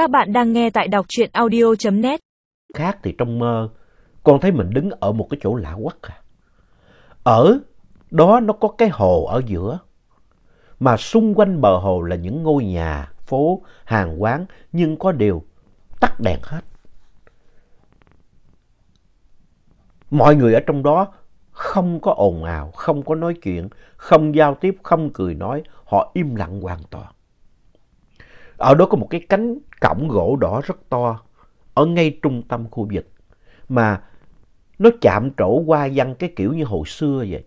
Các bạn đang nghe tại đọc truyện audio.net. Khác thì trong mơ, con thấy mình đứng ở một cái chỗ lạ quắc à. Ở đó nó có cái hồ ở giữa. Mà xung quanh bờ hồ là những ngôi nhà, phố, hàng quán, nhưng có điều tắt đèn hết. Mọi người ở trong đó không có ồn ào, không có nói chuyện, không giao tiếp, không cười nói, họ im lặng hoàn toàn. Ở đó có một cái cánh cổng gỗ đỏ rất to, ở ngay trung tâm khu vực, mà nó chạm trổ qua văn cái kiểu như hồi xưa vậy.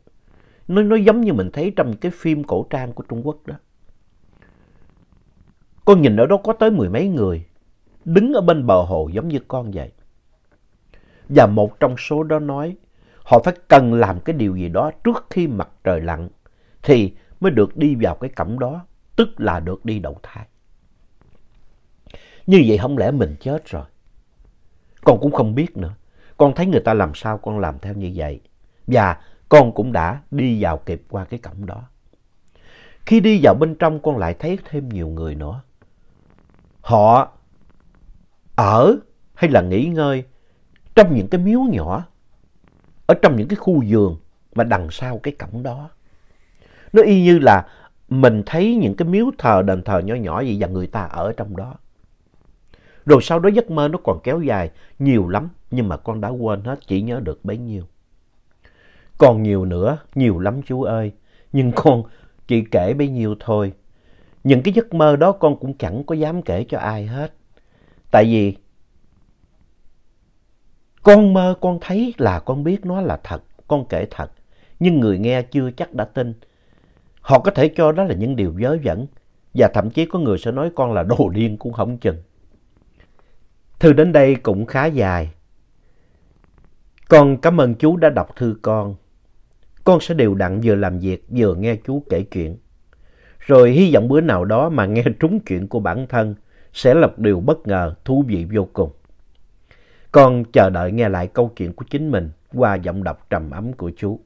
Nó, nó giống như mình thấy trong cái phim cổ trang của Trung Quốc đó. Con nhìn ở đó có tới mười mấy người, đứng ở bên bờ hồ giống như con vậy. Và một trong số đó nói, họ phải cần làm cái điều gì đó trước khi mặt trời lặn thì mới được đi vào cái cổng đó, tức là được đi đầu thai. Như vậy không lẽ mình chết rồi? Con cũng không biết nữa. Con thấy người ta làm sao con làm theo như vậy. Và con cũng đã đi vào kịp qua cái cổng đó. Khi đi vào bên trong con lại thấy thêm nhiều người nữa. Họ ở hay là nghỉ ngơi trong những cái miếu nhỏ, ở trong những cái khu vườn mà đằng sau cái cổng đó. Nó y như là mình thấy những cái miếu thờ, đền thờ nhỏ nhỏ gì và người ta ở trong đó. Rồi sau đó giấc mơ nó còn kéo dài nhiều lắm, nhưng mà con đã quên hết, chỉ nhớ được bấy nhiêu. Còn nhiều nữa, nhiều lắm chú ơi, nhưng con chỉ kể bấy nhiêu thôi. Những cái giấc mơ đó con cũng chẳng có dám kể cho ai hết. Tại vì con mơ con thấy là con biết nó là thật, con kể thật. Nhưng người nghe chưa chắc đã tin. Họ có thể cho đó là những điều dớ dẫn. Và thậm chí có người sẽ nói con là đồ điên cũng không chừng. Thư đến đây cũng khá dài. Con cảm ơn chú đã đọc thư con. Con sẽ đều đặn vừa làm việc vừa nghe chú kể chuyện. Rồi hy vọng bữa nào đó mà nghe trúng chuyện của bản thân sẽ là điều bất ngờ, thú vị vô cùng. Con chờ đợi nghe lại câu chuyện của chính mình qua giọng đọc trầm ấm của chú.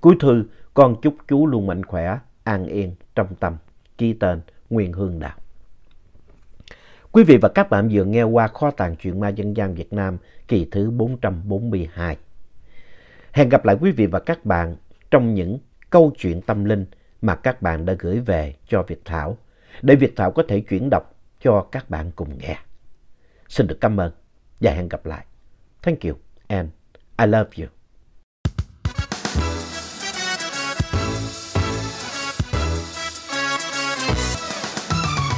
Cuối thư, con chúc chú luôn mạnh khỏe, an yên, trong tâm. Ký tên Nguyên Hương Đạo. Quý vị và các bạn vừa nghe qua kho tàng truyện ma dân gian Việt Nam, kỳ thứ 442. Hẹn gặp lại quý vị và các bạn trong những câu chuyện tâm linh mà các bạn đã gửi về cho Việt Thảo, để Việt Thảo có thể chuyển đọc cho các bạn cùng nghe. Xin được cảm ơn và hẹn gặp lại. Thank you and I love you.